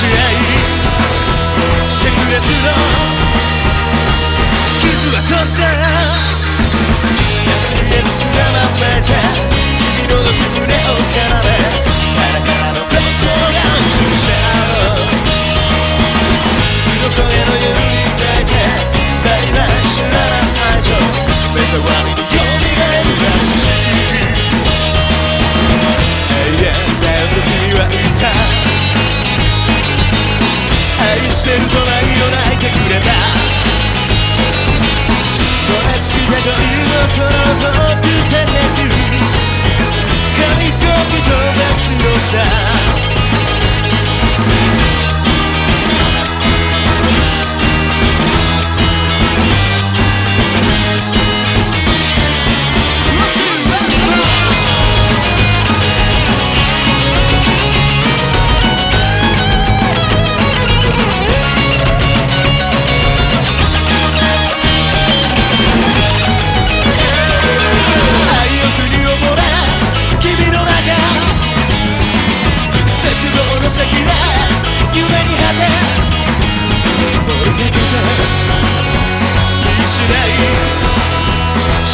し合いの傷はどうせ casa.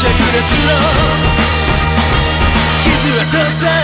灼熱の傷跡さ